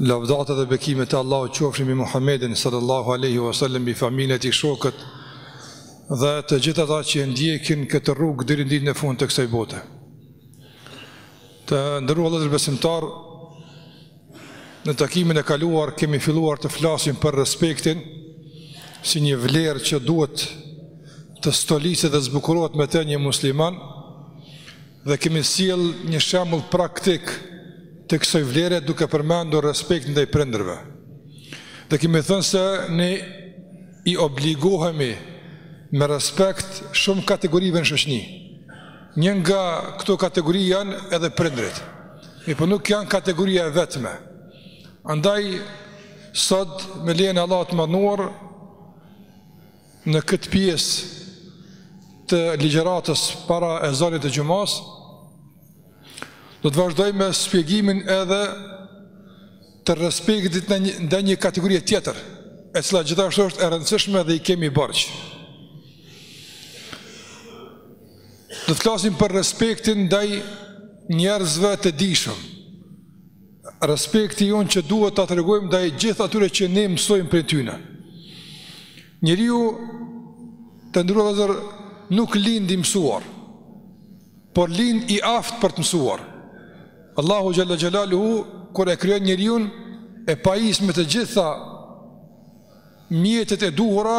Lavdata dhe bekimet e Allahut qofshin mbi Muhammedin sallallahu alaihi wasallam, mbi familjen e tij, shokët dhe të gjithë ata që e ndjekin këtë rrugë deri në ditën e fundit të kësaj bote. Të nderuar vëllezër besimtarë, në takimin e kaluar kemi filluar të flasim për respektin si një vlerë që duhet të stoliset dhe zbukurohet me të një musliman. Dhe kemi sjellë një shembull praktik të kësaj vlere duke përmendur respektin ndaj prindërve. Dhe kemi thënë se ne i obligohemi me respekt shumë kategorive në shoqni. Një nga këto kategori janë edhe prindrit. Mirëpo nuk janë kategoria e vetme. Andaj, sot me lejen e Allahut të madhëruar, Në këtë pjesë të ligjëratës para ezanit të xhumas, do të vazhdoj me spjegimin edhe të respektit ndaj një kategorie tjetër, e cila gjithashtu është e rëndësishme dhe i kemi borxh. Do të flasim për respektin ndaj njerëzve të dijshëm, Respekti jonë që duhet ta tregojmë ndaj gjithë atyre që ne mësojmë prej tyre. Njeriu të nderuar vllazër nuk lind i mësuar, por lind i aftë për të mësuar. Allahu xhele xhelaluhu kur e krijon njeriun e pajis me të gjitha mjetet e duhura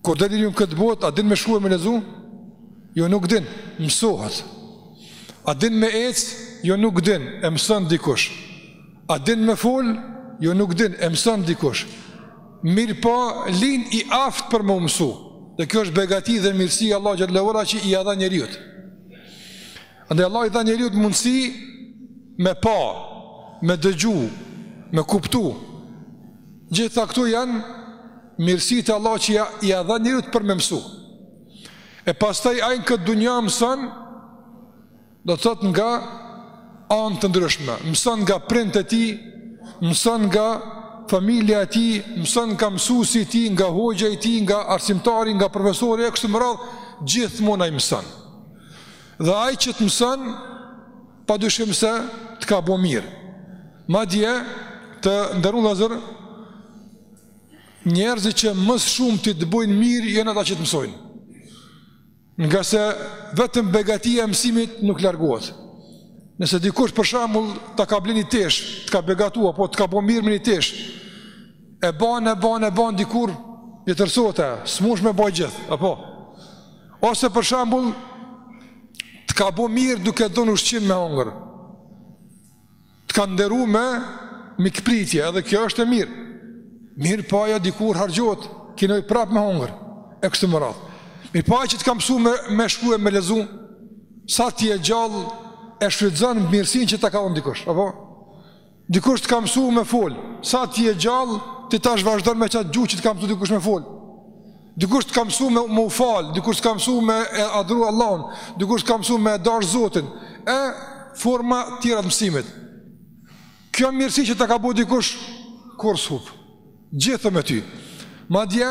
Kur del njeriu në këtë botë, a din me shkru me lexu? Jo nuk din, mësohet. A din me ec? Jo nuk din, e mëson dikush. A din me fol? Jo nuk din, e mëson dikush. Mirëpo, lind i aftë për me u mësu. Dhe kjo është begati dhe mirësi e Allahut xhele ue ala që ia dha njeriut. Andaj Allah i dha njeriut mundësi me pa, me dëgju, me kuptu. Gjitha këto janë mirësit e Allahut që ia dha njeriut për me mësu. E pastaj ai në këtë dunja mëson, do të thotë nga anë të ndryshme, mëson nga prindt e tij, mëson nga familja e tij, mëson nga mësusi i tij, nga hoxha i tij, nga arsimtari, nga profesori, e kështu me radhë, gjithmonë ai mëson. Dhe ai që të mëson, Pa dyshim se të ka bo mirë. Madje të nderum vllazër, njerëzit që më së shumti të bojnë mirë, janë ata që të mësojnë. Ngase vetëm begatia e mësimit nuk largohet. Nëse dikush për shembull ta ka ble ni tesh, të ka begatu, apo të ka bo mirë me një tesh, E banë, e banë, e banë, dikur një tërsohet e, s'mun me bojë gjithë, apo. Ose për shembull, të ka bo mirë duke të dhënë ushqim me hongër. Të ka ndëru me mikpritje, edhe kjo është e mirë. Mirëpo, ajo dikur harxhohet, ki nevojë prapë me hongër, e kështu me radhë. Mirëpo, që të ka mësu me, me shkru e me lexu, sa ti je gjallë, e shfrytëzon mirësinë që ta ka bo dikush, apo. Dikush të ka mësuar me fol. Sa ti je gjallë, ti tash vazhdon me qat gjuhë që të ka mësuar dikush me fol. Dikush të ka mësuar me u fal, dikush të ka mësuar me e adhuru Allahun, dikush të ka mësuar me dash Zotin e forma të tjera të mësimit. Kjo mirësi që ta ka bo dikush kurrë s'hup. Gjithmonë me ty. Madje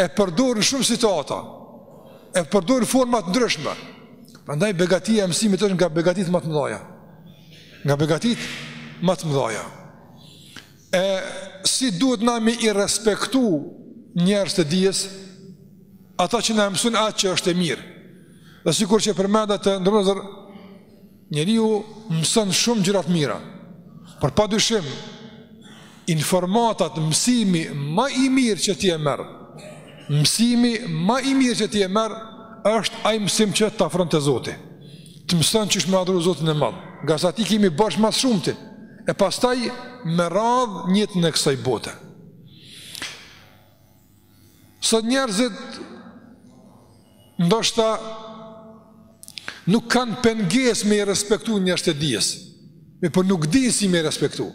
e përdor në shumë situata. E përdor në forma të ndryshme. Prandaj begatia e mësimit është nga begatitë më të mëdha. Nga begatitë më të mëdha. E si duhet na me i respektu njerëzit e dijes, ata që na mësojnë atë që është e mirë. Dhe sikur që përmenda të nderuar vëllezër, Njeriu mëson shumë gjëra të mira, por pa dyshim informatat, mësimi më i mirë që ti e merr, mësimi më i mirë që ti e merr është ai mësim që të afron te Zoti. Të mëson qysh me adhuru Zotin e Madh, ngase atij i kemi borxh më së shumti. E pastaj me radhë gjënat e kësaj bote. Sot njerëzit ndoshta nuk kanë pengesë me i respektu njerëzit e dijes, mirëpo nuk dinë si me i respektu.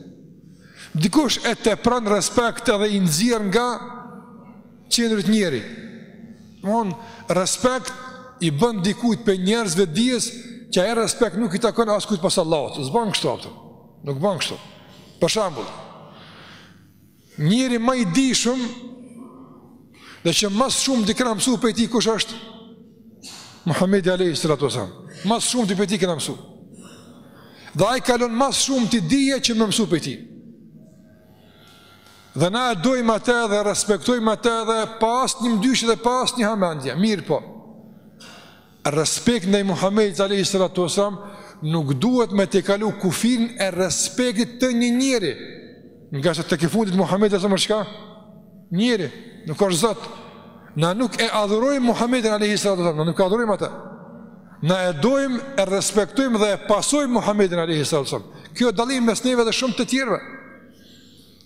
Dikush e tepron në respekt edhe i nxjerr nga të qenurit njeri. Domethënë, respekt i bën dikujt prej njerëzve të dijes që ai respekt nuk i takon askujt pos Allahut. S'ban kështu, apo. Nuk ban kështu. Për shembull. Njeri më i dijshëm dhe që më së shumti kena mësuar prej tij kush është? Muhamedi alayhi salatu wasallam. Më së shumti prej tij kena mësuar. Dhe ai ka lënë më së shumti dije që me mësu prej tij. Dhe na e dojmë atë dhe respektojmë atë dhe pa asnjë mëdyshje dhe pa asnjë hamendje, mirëpo. Respekti ndaj Muhamedit alejhi salatu ue selam nuk duhet me tejkalu kufirin e respektit të një njeriu, ngase tek i fundit Muhamedi është çka? Njeri, nuk është Zot. Na nuk e adhurojmë Muhamedin alejhi salatu ue selam, na nuk e adhurojmë atë. Na e dojmë, e respektojmë dhe e pasojmë Muhamedin alejhi salatu ue selam. Ky o dallim mes neve dhe shumë të tjerëve.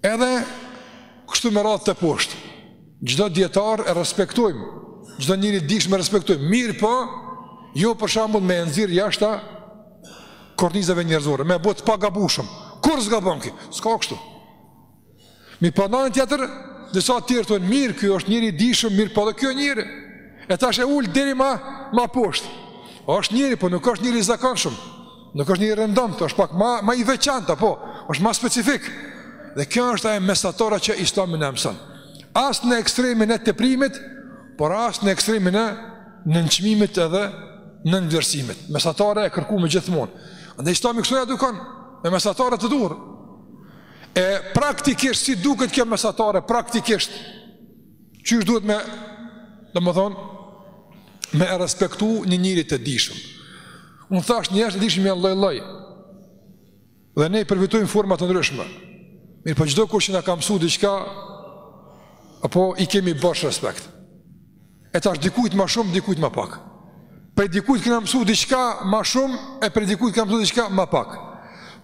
Edhe kështu me radhë te poshtë. Çdo dijetar e respektojmë, çdo njeri të dijshëm e respektojmë. Mirëpo, jo për shembull me e nxjerr jashta kornizave njerëzore, me e bo të pagabushëm. Kurrë s'gabon ky. S'ka kështu. N'anën tjetër, disa të tjerë thonë mirë, ky është njeri i dijshëm, mirëpo edhe ky njeri. E tash e ul deri ma ma poshtë. Është njeri, po nuk është njeri i zakonshëm. Nuk është njeri i rëndomtë, është pak ma, ma i veçantë, apo është ma specifik. Dhe kjo është ajo mesatarja që islami na e mëson. As në ekstremin e teprimit, por as në ekstremin e nënçmimit edhe nënvlerësimit. Mesatarja e kërkume gjithmonë. Dhe islami kështu na edukon, me mesatare të duhur. E praktikisht, si duket kjo mesatare, praktikisht, Qysh duhet me, domethonë, me e respektu një njeri të dijshëm. Unë thashë njerëzit e dijshëm janë lloj-lloj, dhe ne i përfitojmë n'forma të ndryshme. Mirëpo çdokush që na ka msu diçka, apo i kemi borxh respekt. E tash dikujt ma shumë, dikujt ma pak. Prej dikujt kena mësu diçka ma shumë, e prej dikujt kena mësu diçka ma pak.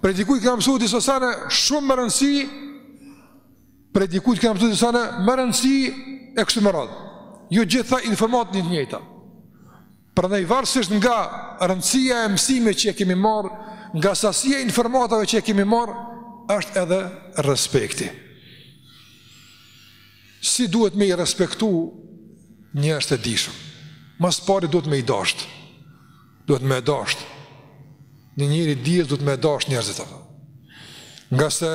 Prej dikujt kena mësu disa sene shumë me rëndësi, Prej dikujt kena mësu disa sene me rëndësi e kështu me radhë. Jo t'gjitha informatat janë t'njëjta. Prandaj varësisht nga rëndësia e mësimeve që e kemi marrë, nga sasia e informatave që e kemi marrë, është edhe respekti. Si duhet me i respektu njerëzit e dijshëm. Ma s'pari duhet me i dashtë. Duhet me e dasht një njeri t'dijes, duhet me i dasht njerëzit. Ngase,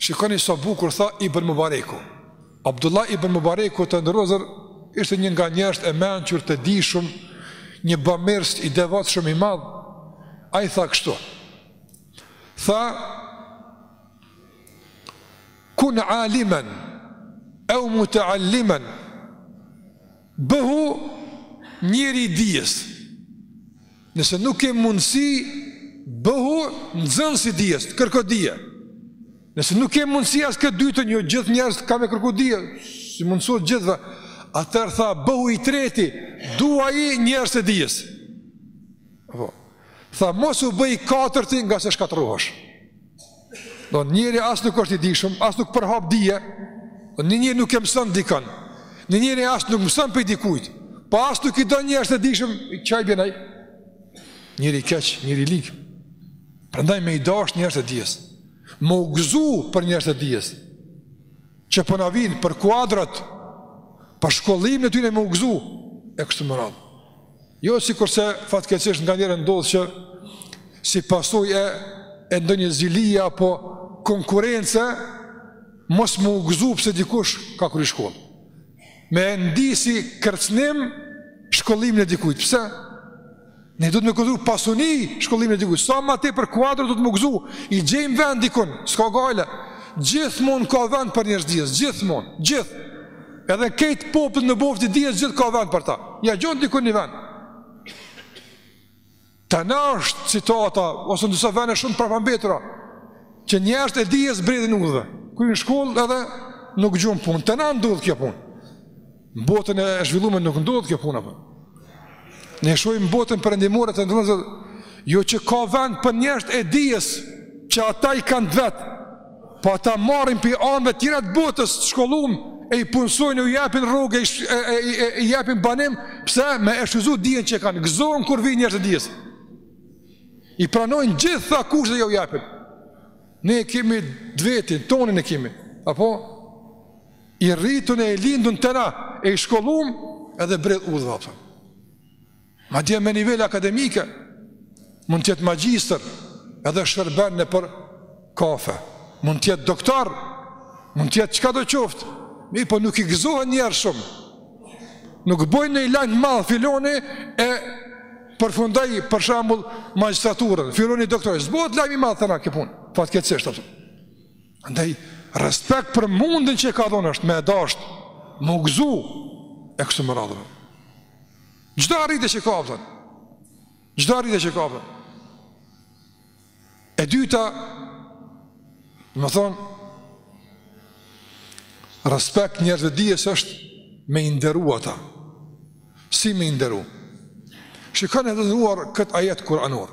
shikoni sa bukur tha Ibn Mubareku. Abdullah Ibn Mubareku, të nderuar, ishte një nga njerëzit e mençur, të dijshëm, një bamirës i devotshëm i madhë. Ai tha kështu. Tha, kun alimen, eu mutealimen, Bëhu njeri i dijes. Nëse nuk ke mundësi, bëhu nxënës i dijes, kërko dije. Nëse nuk ke mundësi as këtë t'dytën, jo gjithë njerëzit kanë me kërku dije, s'u mundësohet gjithëve. Atëherë tha, bëhu i treti, duaji njerëzit e dijes. Po, tha, mos u bëj i katërti ngase shkatë Një njeri as nuk është i dijshëm, as nuk përhap dije. Një njeri nuk e mëson dikënd. Një njeri as nuk mëson prej dikujt. Po as nuk i don njerëzit e dijshëm, çka i bjen ai? Njeri i keq, njeri i lig. Prandaj me i dasht njerëzit e dijes. Me u gëzu për njerëzit e dijes. Që po na vijnë për kuadrat, për shkollimin e tyre me u gëzu e kështu me radhë. Jo sikurse fatkeqësisht nganjëherë ndodh që si pasojë e e ndonjë zilie apo konkurrence mos me u gëzu pse dikush ka kry shkollë. Me e ndi si kërcënim shkollimin e dikujt. Pse? Ne duhet me kërku pasuni shkollimin e dikujt. Sa ma tepër kuadro duhet me u gëzu. I gjejmë vend dikun, s'ka gajle. Gjithmonë ka vend për njerëz t'dijes, gjithmonë, gjithë. Edhe ky popull në qoftë i dijes gjithë ka vend për ta. Ia gjonë dikun një vend. Te na është situata, ose në disa vene shumë t'prapambetura, që njerëzt e dijes bredhin udhëve. Kryn shkollë edhe nuk gjonë punë. Te na ndodh kjo punë. Në botën e zhvillume nuk ndodh kjo punë. Po. Ne shohim botën perëndimore të nderumit e Zotit, jo që ka vend për njerëzt e dijes që ata i kanë t'vet. Po ata marrin pi anëve të tjera të botës, të shkollum e i punësojnë, i japin rrogë, i, e, e, i japin banim, pse me e shfrytëzu dijen që kanë. Gëzohen kur vijnë njerëz të dijes. I pranojnë gjitha kushtet që u japin. Ne e kemi t'vetin, tonin e kemi. Apo i rritun e i lindun te na, e i shkollum, edhe bredh udhëve pra. Madje me nivel akademike, mund t'jetë magjistër, edhe shërben nëpër kafe, mund t'jetë doktor, mund t'jetë çkado qoftë, mirëpo nuk i gëzohen njerëzit shumë, nuk bojnë ni lajm t'madh filani e përfundoi për shembull magjistraturën, filani doktor, s'bohet lajm i madh te na kjo punë, fatkeqësisht pra. Andaj, respekt për mundin që e ka dhonë është, me e dasht, me u gëzu, e kështu me radhë. Çdo arritje që ka pasë, çdo arritje që ka pasë. E dyta, domethonë, respekt njerëzve t'dijes është me i nderu ata. Si me i nderu? Shikone t'nderuar këtë ajet kuranor.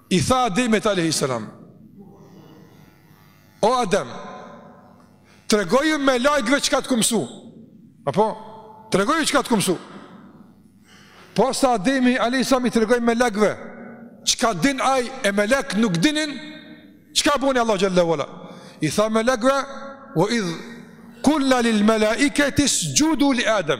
I tha Ademit alejhi selam, O Adem, tregoju melaikeve çka të kom mësu. Apo tregoju çka të kom mësu. Posa Ademi alejhi selam i tregoi melaikeve çka din ai e melaiket nuk dinin, çka boni Allahu xhel-le ue ala. I tha melaikeve, "Wa idh kulna lil malaikati sujudu li Adem."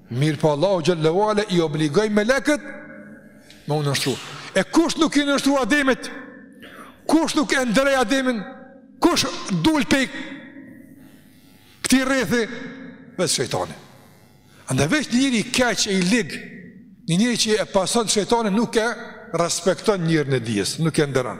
Mirëpo Allahu xhel-le ue ala i obligoi melekët me u nënshtru. E kush nuk iu nënshtru Ademit? Kush nuk e nderoi Ademin? Kush dul pi këtij rrethi? Veç shejtani. Andaj veç një njeri i keq e i lig, një njeri që e pason shejtanin nuk e respekton njerin e dijes, nuk e nderon.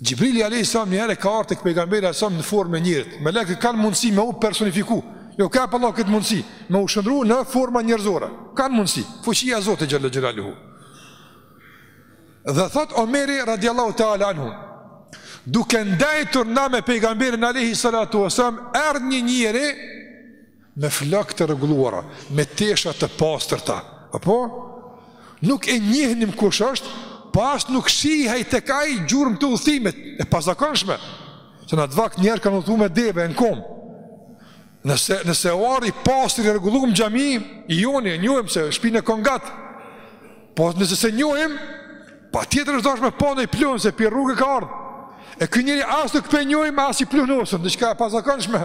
Xhibrili alayhis salam një herë ka ardh tek pejgamberi alayhis salam në formë njerit. Melekët kanë mundësi me u personifiku. Ju ka bo Allahu këtë mundësi me u shndërru në forma njerëzore. Kanë mundësi. Fuqia e Zotit xhalla xhelaluhu. Dhe thot Omeri radiallahu ta'ala anhu Duke ndejtur na me pejgamberin alejhi salatu wasallam Erdh një njeri me flokë të rregulluara, me tesha të pastërta. Apo nuk e njihnim kush është, po as nuk shihej tek ai gjurmë të udhëtimit, e pazakonshme. Se në atë vakt njerëz kanë udhëtu me deve, në kom. Nëse, nëse o ardh i pastër i rregullum n'xhami, i joni, e njohim se shpinë e ka ngat. Po nëse s'e njohim, patjetër është dasht me pa ni pluhun, se prej rruge ka ardhë. E ky njeri as nuk po e njohim, as i pluhnosëm, diçka e pazakonshme.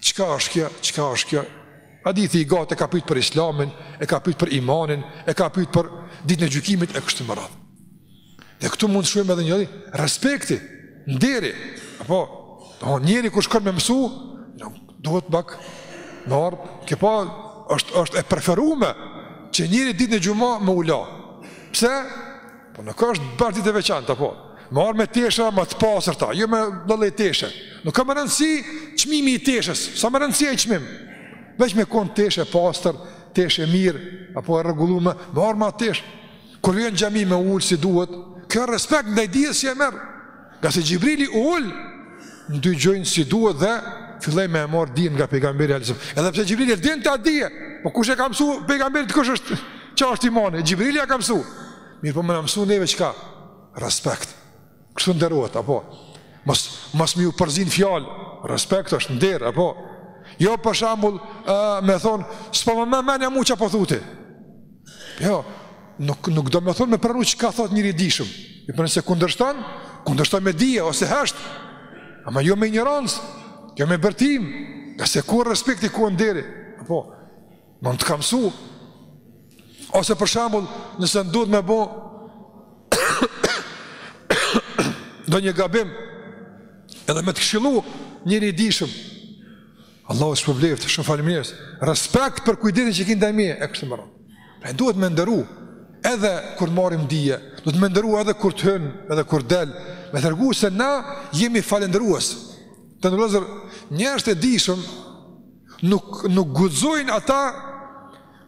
Çka është kjo? Çka është kjo? Hadithi i gatë e ka pyet për Islamin, e ka pyet për imanin, e ka pyet për ditën e gjykimit e kështu me radhë. Dhe këtu mund të shohim edhe njeri respekti, nderi. Apo, njeri kur shkon me mësu, duhet pak me ardh, ke pa është është e preferume që njeri ditën e xhumasë me u la. Pse? Po nuk është bash ditë e veçantë, apo? Me ardh me tesha, ma të pastërta, jo me çdo lloj teshe. Nuk a me rëndësi çmimi i teshës, s'a me rëndësi ai çmim. Veç me konë teshë e pastër, teshë e mirë, apo e rregullume, me ardh me atë teshë. Kur vjen n'xhami me u ul si duhet, kjo respekt ndaj dijes që e merr. Ngase Xhibrili u ul në dy gjunjë si duhet dhe filloi me e marrë dijen nga pejgamberi alayhis salam. Edhe pse Xhibrili e din atë dije, po kush e ka mësu pejgamberin kush është çka është imani, Xhibrili e ka mësu. Mirëpo me na mësu neve çka? Respekt. Kështu nderohet, apo? Mos, mos me ju përzi n'fjalë, respekt është nder, apo? Jo për shembull uh, me thonë, s'po ma merr menja mu çka po thu ti. Jo, nuk, nuk do me thonë me pranu çka thot njeri i dijshëm. E po nëse kundërshton, kundërshton me dije, ose hesht. Ama jo me injorancë, jo me bërtim, ngase ku respekti ku nderi. Apo, mo unë të kam mësu. Ose për shembull, nëse ndodh me bo, ndonjë gabim, edhe me të këshillu njeri i dijshëm. Allahu të shpërbleftë, shumë faleminderit. Respekt për kujdesin që ki ndaj meje e kështu me radhë. Pra duhet me nderu edhe kur marrim dije, duhet me nderu edhe kur të hyn, edhe kur del, me tregu se na jemi falënderues. Të nderuar vëllezër njerëzit e dijshëm nuk nuk guxojnë ata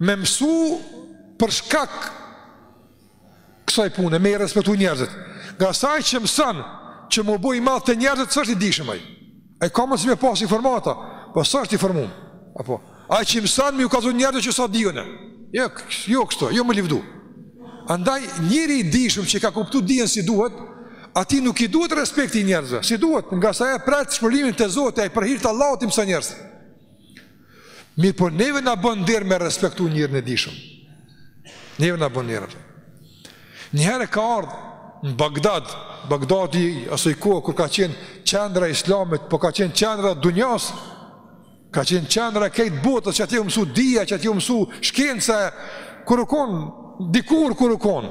me mësu për shkak kësaj pune, me i respektu njerëzit. Ngase aj që mëson që me u bo i madh te njerëzit, s'është i dijshëm aj. Aj ka mundësi me pas informata, po s'është i formum. Apo, aj që mëson me ju kallzu njerëzve që sa di unë. Jo, jo kështu, jo me u livdu. Andaj, njeri i dijshëm që ka kuptu dijen si duhet, atij nuk i duhet respekti i njerëzve, s'i duhet, ngase aj e pret shpërblimin te Zoti, aj për hir të Allahut i mëson njerëzit. Mirëpo neve na bon nder me respektu njerin e dijshëm Neve na bon nder Njëherë ka ardhë në Bagdad Bagdadi aso kohe kur ka qenë qendra e islamit Po ka qenë qendra e dunjasë Ka qenë qendra e krejt botës qaty u mësu dija qaty u mësu shkenca Kur u konë, dikur kur u konë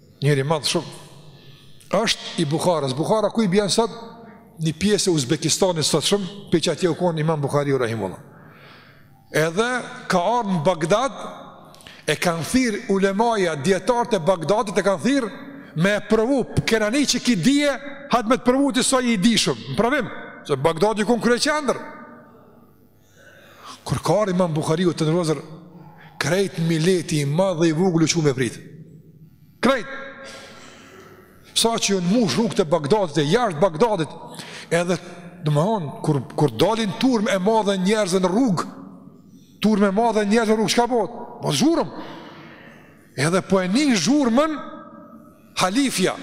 Njeri i madh shumë. Është i Buharës. Buhara ku i bjen sot? Një pjesë e Uzbekistanit sot shumë, pi qatje u konë imam Buhariu rahimehullah. Edhe ka ardh në Bagdad, e kanë thirrë ulemaja, dijetarët e Bagdadit e kanë thirrë, me e provu, kena ni që ki dije, hajt me të provu ty sa i dijshëm, në provim, se Bagdadi u kon kryeqendër. Kur ka ardh Imam Buhariu të ndrozur krejt mileti i madh dhe i vogël u çu me e prit. Krejt. Sa që jon mush rrugët e Bagdadit e jashtë Bagdadit, edhe domethonë kur kur dalin turmë e madhe njerëz në rrugë, turmë e madhe njerëz në rrugë çka bohet? Po zhurmë. Edhe po e nin zhurmën halifja.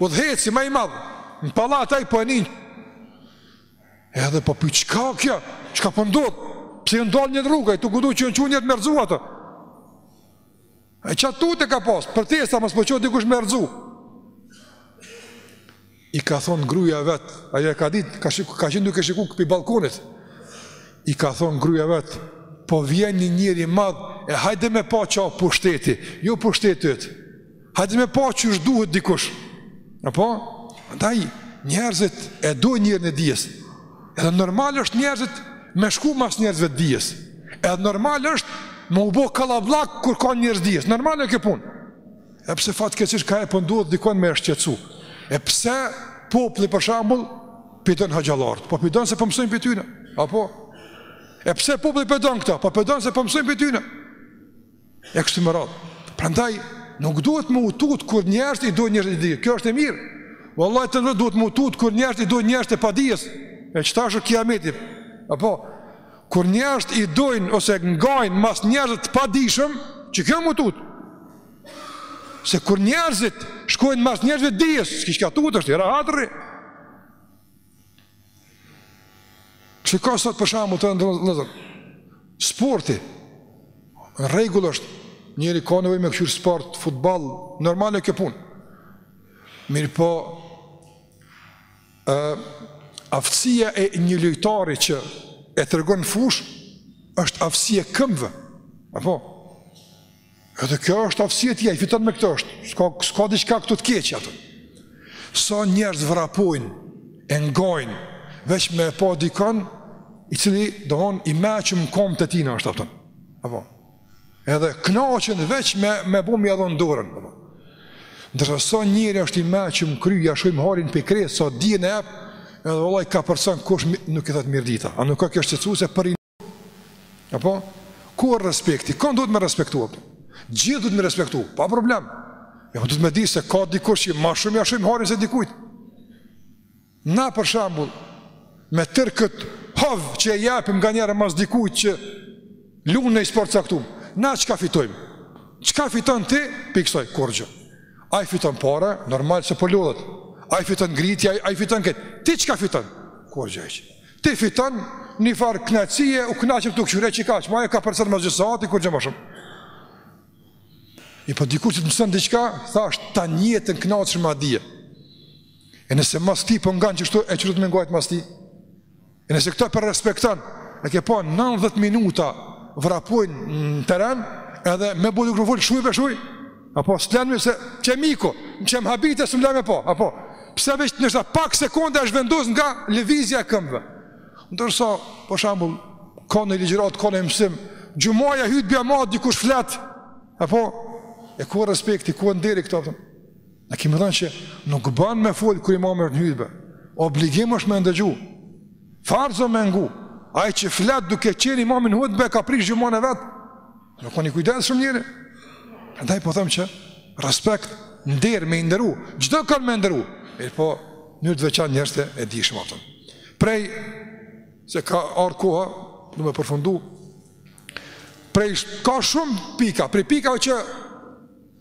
Udhëheqësi ma i madh në pallat ai po e nin Edhe po pyet çka kjo? Çka po ndodh? Pse janë dalë në rrugë? Tu kujtu që janë çu me e rrzu atë. E qat tutë e ka pas, për të se mos po çon dikush me e rrzu. I ka thon gruaja vet, ajo e ka ditë, ka shik, ka qenë duke shikuar këpi balkonit. I ka thon gruaja vet, po vjen një njeri i madh e hajde me pa çka o pushteti, jo pushteti yt. Hajde me pa qysh duhet dikush. Apo? Andaj, njerëzit e do njerin e dijes. Edhe normal është njerëzit me shku mas njerëzve të dijes. Edhe normal është me u bo kalabllak kur ka njerëz dijes. Normale kjo punë. E pse fatkeqësisht kjo po ndodh dikon me e shqetsu. E pse populli për shembull po i don hoxhallarët. Po i don se po mësojnë pi tyne. Apo? E pse populli po i don këta? Po i don se po mësojnë pi tyne. E kështu me radhë. Prandaj nuk duhet me u tut kur njerëzit i dojnë njerëzit e dijes. Kjo është e mirë. Wallahi të vetë duhet me u tut kur njerëzit i dojnë njerëzit e padijes. E çfarë është kiameti? Apo kur njerëzit i dojnë ose ngajnë mas njerëzve të padijshëm, qekjo me u tut. Se kur njerëzit shkojnë mas njerëzve të dijes, s'ki çka tutesh, i rahat rri. Që ka sot për shembull të ndërëzër, sporti, n'rregull është, njeri ka nevojë me kqyr sport, futboll, normal e kjo punë. Mirëpo, aftësia e një lojtari që e tregon n'fushë është aftësia e këmbëve. Apo? Edhe kjo është aftësi e tij, fiton me këtë është. S'ka s'ka diçka këtu të keqe atë. Sa njerëz vrapojnë e ngajnë veç me pa dikon i cili dohon i meçëm n'komë të tina është atë. Apo. Edhe kënaqen veç me me bu me ia dhon dorën. Apo. Ndërsa sa njeri është i meçëm n'kry ja shohim hajrin pej kres së tij na jep edhe vallahi ka person kush nuk i thot mirëdita. A nuk o kjo shqetësuese për Apo? Ku e respekti? Kënd duhet me respektu? Gjithë duhet me respektu, pa problem. Mirëpo duhet me dit se ka dikush që ma shumë ja shohim hajrin se dikujt. Na për shembull, me tërë këtë hov që e japim ngajmë mas dikujt që lun ni sport t'caktum, na çka fitojmë? Çka fiton ti? Piksoj, kurgjë. Ai fiton pare, normal se po lodhet. Ai fiton gritja, ai fiton këtë. Ti çka fiton? Kurgjë hiç. Ti fiton një farë knaqësie, u knaqe tu kqyrë çika, ama ajo ka përcen mas gjysë sati, kurgjë ma shumë. Mirëpo dikush që të mëson diçka, tash tan jetën knaqesh me at dije. E nëse mas tij po ngan qështu, e qërët me ngajt mas ti? E nëse këta po respekton, e ke pa 90 minuta vrapojnë në teren, edhe me bo dikush me fol, shuj bre shuj, Apo, s'len me se qe miku, në qe më habite s'më len me pa, apo, pse veç nështë a pak sekonda e zhvendos nga lëvizja e këmbëve. Ndërsa, për shembull, ka ni ligjëratë, ka ni mësim, xhumaja hytbeja madje, dikush flet, apo, e ku respekti, ku e nderi këtu, apëton. Ne kemi thënë që nuk ban me fol kur imami është në hytbe, obligim është me ndëgju, farz o me ngu, ai që flet duke qenë imami n'hytbe, ka prish xhumanë e vet, Nuk man kujdes shumë njeri. Prandaj po them që respekt, nder, me i nderu. Çdo kan me nderu. Mirëpo, mënyrë të veçantë njerëzit e dijshëm apëton. Prej, se ka ardh koha, du me përfundu, prej, ka shumë pika, prej pika që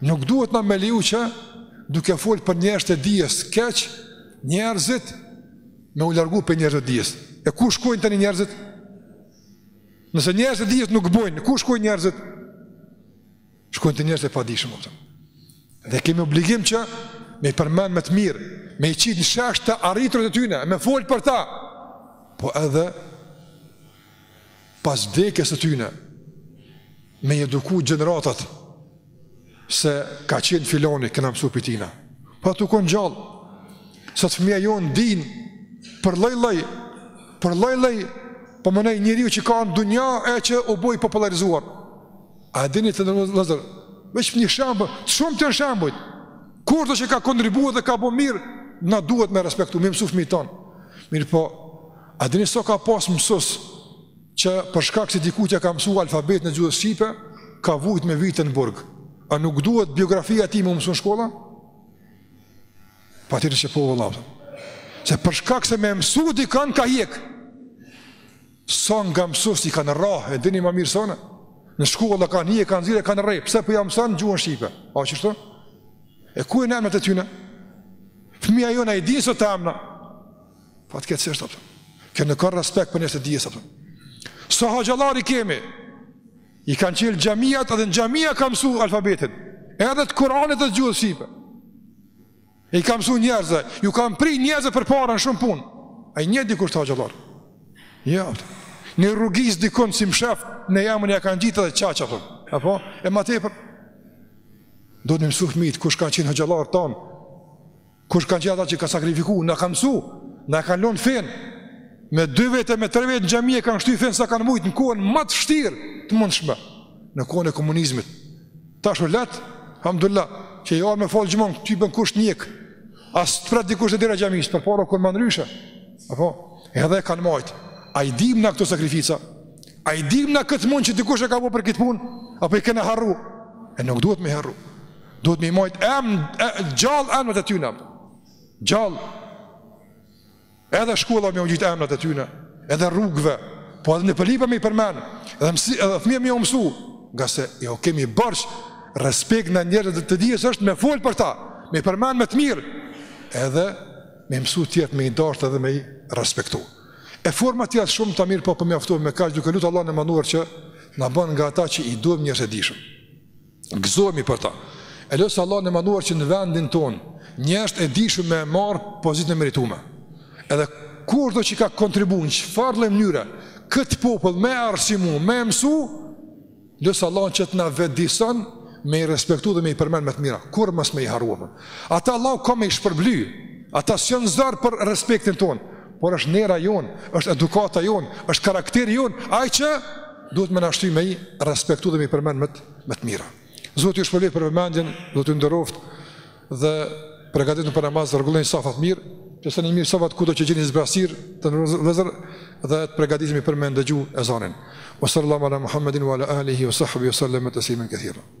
Nuk duhet na me leju që duke fol për njerëzit e dijes keq, njerëzit me u largu pej njerëzve të dijes. E ku shkojnë tani njerëzit? Nëse njerëzit e dijes nuk bojnë, ku shkojnë njerëzit? Shkojnë te njerëzit e padijshëm ato. Dhe kemi obligim që me i përmend me të mirë, me i qitë në shesh të arriturat e tyne, me folë për ta, po edhe pas vdekjes së tyne, me i eduku gjeneratat, se ka qenë filoni, kena mësu pi tina. Pa tu konë gjallë, sot fëmija jonë din, për lloj-lloj, për lloj-lloj, po mënej njeriu që ka në dunja e që u bo i popullarizuar. A dini vëllezër, veç një shembull, të shumtë janë shembujt, kushdo që ka kontribu dhe ka bo mirë, na duhet me respektu, me mësu fëmijt tonë. Mirëpo, A dini se sa ka pas mësues që për shkak se dikujt ja ka mësu alfabetin e gjuhës shqipe, ka vujt me vite në burg. A nuk duhet biografia e tij me u mësu në shkolla? Patjetër që po vëlla. Se për shkak se me mësu dikan ka hjek. Sa nga mësusit i kanë rrahë, e dini ma mirë se unë. Në shkolla e kanë hjek, kanë zire, kanë rreh. Pse po ja mson gjuhën shqipe. A qështu? E ku janë emnat e tyne? Fëmija jonë i din sot emnat. Fatkeqësisht apo. Kur nuk ka respekt për njerëz të dijes apo. Sa hoxhallar i kemi? I kanë çelë xhamiat edhe në xhamia ka mësu alfabetin. Edhe të Kur'anit dhe të gjuhës shqipe. I ka mësu njerëzit, ju kanë pri njerëzve përpara në shumë punë. A i njeh dikush këta hoxhallar? Ja, jo, një rrugicë dikun si mshef, një emën ja kanë ngjitë edhe qaq, apo. Apo, e ma tepër. Duhet me i mësu fëmijët, kush kanë qenë hoxhallar tonë, Kush kanë qenë ata që ka sakrifiku, na kanë mësu, na kanë lënë fen. Me dy vete, me tre vete në xhami e kanë shty fen sa kanë mujt në kohën më të vështirë të mundshme, në kohën e komunizmit. Tash shumë lehtë, alhamdulillah, që jo me fal xhumon, ti bën kush njëk. As të pret dikush te dera xhamis, përpara u kon ndryshe. Apo, edhe e kanë majt. A i dim na këto sakrifica? A i dim na këtë mund që dikush e ka bërë për këtë punë? Apo i kena harru? E nuk duhet me harru. Duhet me i majtë em, e, gjallë emnat e tyne Gjallë Edhe shkolla me u ngjit emnat e tyne Edhe rrugve Po edhe nëpër shpija me i përmend Edhe, mësi, edhe fëmija me u mësu Ngase e kemi borxh Respekt ndaj njerëzve të dijes është me folë për ta Me i përmend me të mirë Edhe me i mësu tjertë me i dashtë edhe me i respektu E forma tjera shumë të mira Po po mjaftohem me kaq duke lutë Allahun e madhëruar që na bën nga ata që i duam njerëzt e dijshëm Gëzohemi për ta. E lus Allahun e madhëruar që në vendin tonë njerëzt e dijshëm me e marrë pozitën e meritume. Edhe kushdo që ka kontribu në çfarë lloj mënyre këtë popull me e arsimu, me e mësu, lus Allahun që të na vetëdijson me i respektu dhe me i përmend me të mira, kurrë mos me i harru. Ata Allahu ka me i shpërbly. Ata s'janë n'zor për respektin tonë. por është ndera jonë, është edukata jonë, është karakteri jonë, ai që duhet me na shty me i respektu dhe me i përmend me të, me të mira. Zoti ju shpërbleftë për vëmendjen, Zoti ju nderoftë dhe pregatituni për namaz dhe rregulloni safat mirë, plotësoni mirë safat kudo që gjeni zbrazëti vëllezër dhe të pregatitemi për me ndëgju ezanin. Wa sallallahu ala Muhammedin wa ala alihi wa sahbihi wa sallame teslimen kethiren.